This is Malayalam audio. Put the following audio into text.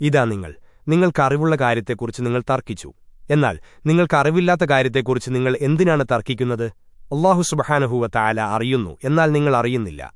ഇതാ നിങ്ങൾ. നിങ്ങൾക്കറിവുള്ള കാര്യത്തെക്കുറിച്ച് നിങ്ങൾ തർക്കിച്ചു. എന്നാൽ നിങ്ങൾക്കറിവില്ലാത്ത കാര്യത്തെക്കുറിച്ച് നിങ്ങൾ എന്തിനാണ് തർക്കിക്കുന്നത്? അള്ളാഹു സുബഹാനഹൂവ താല അറിയുന്നു. എന്നാൽ നിങ്ങൾ അറിയുന്നില്ല.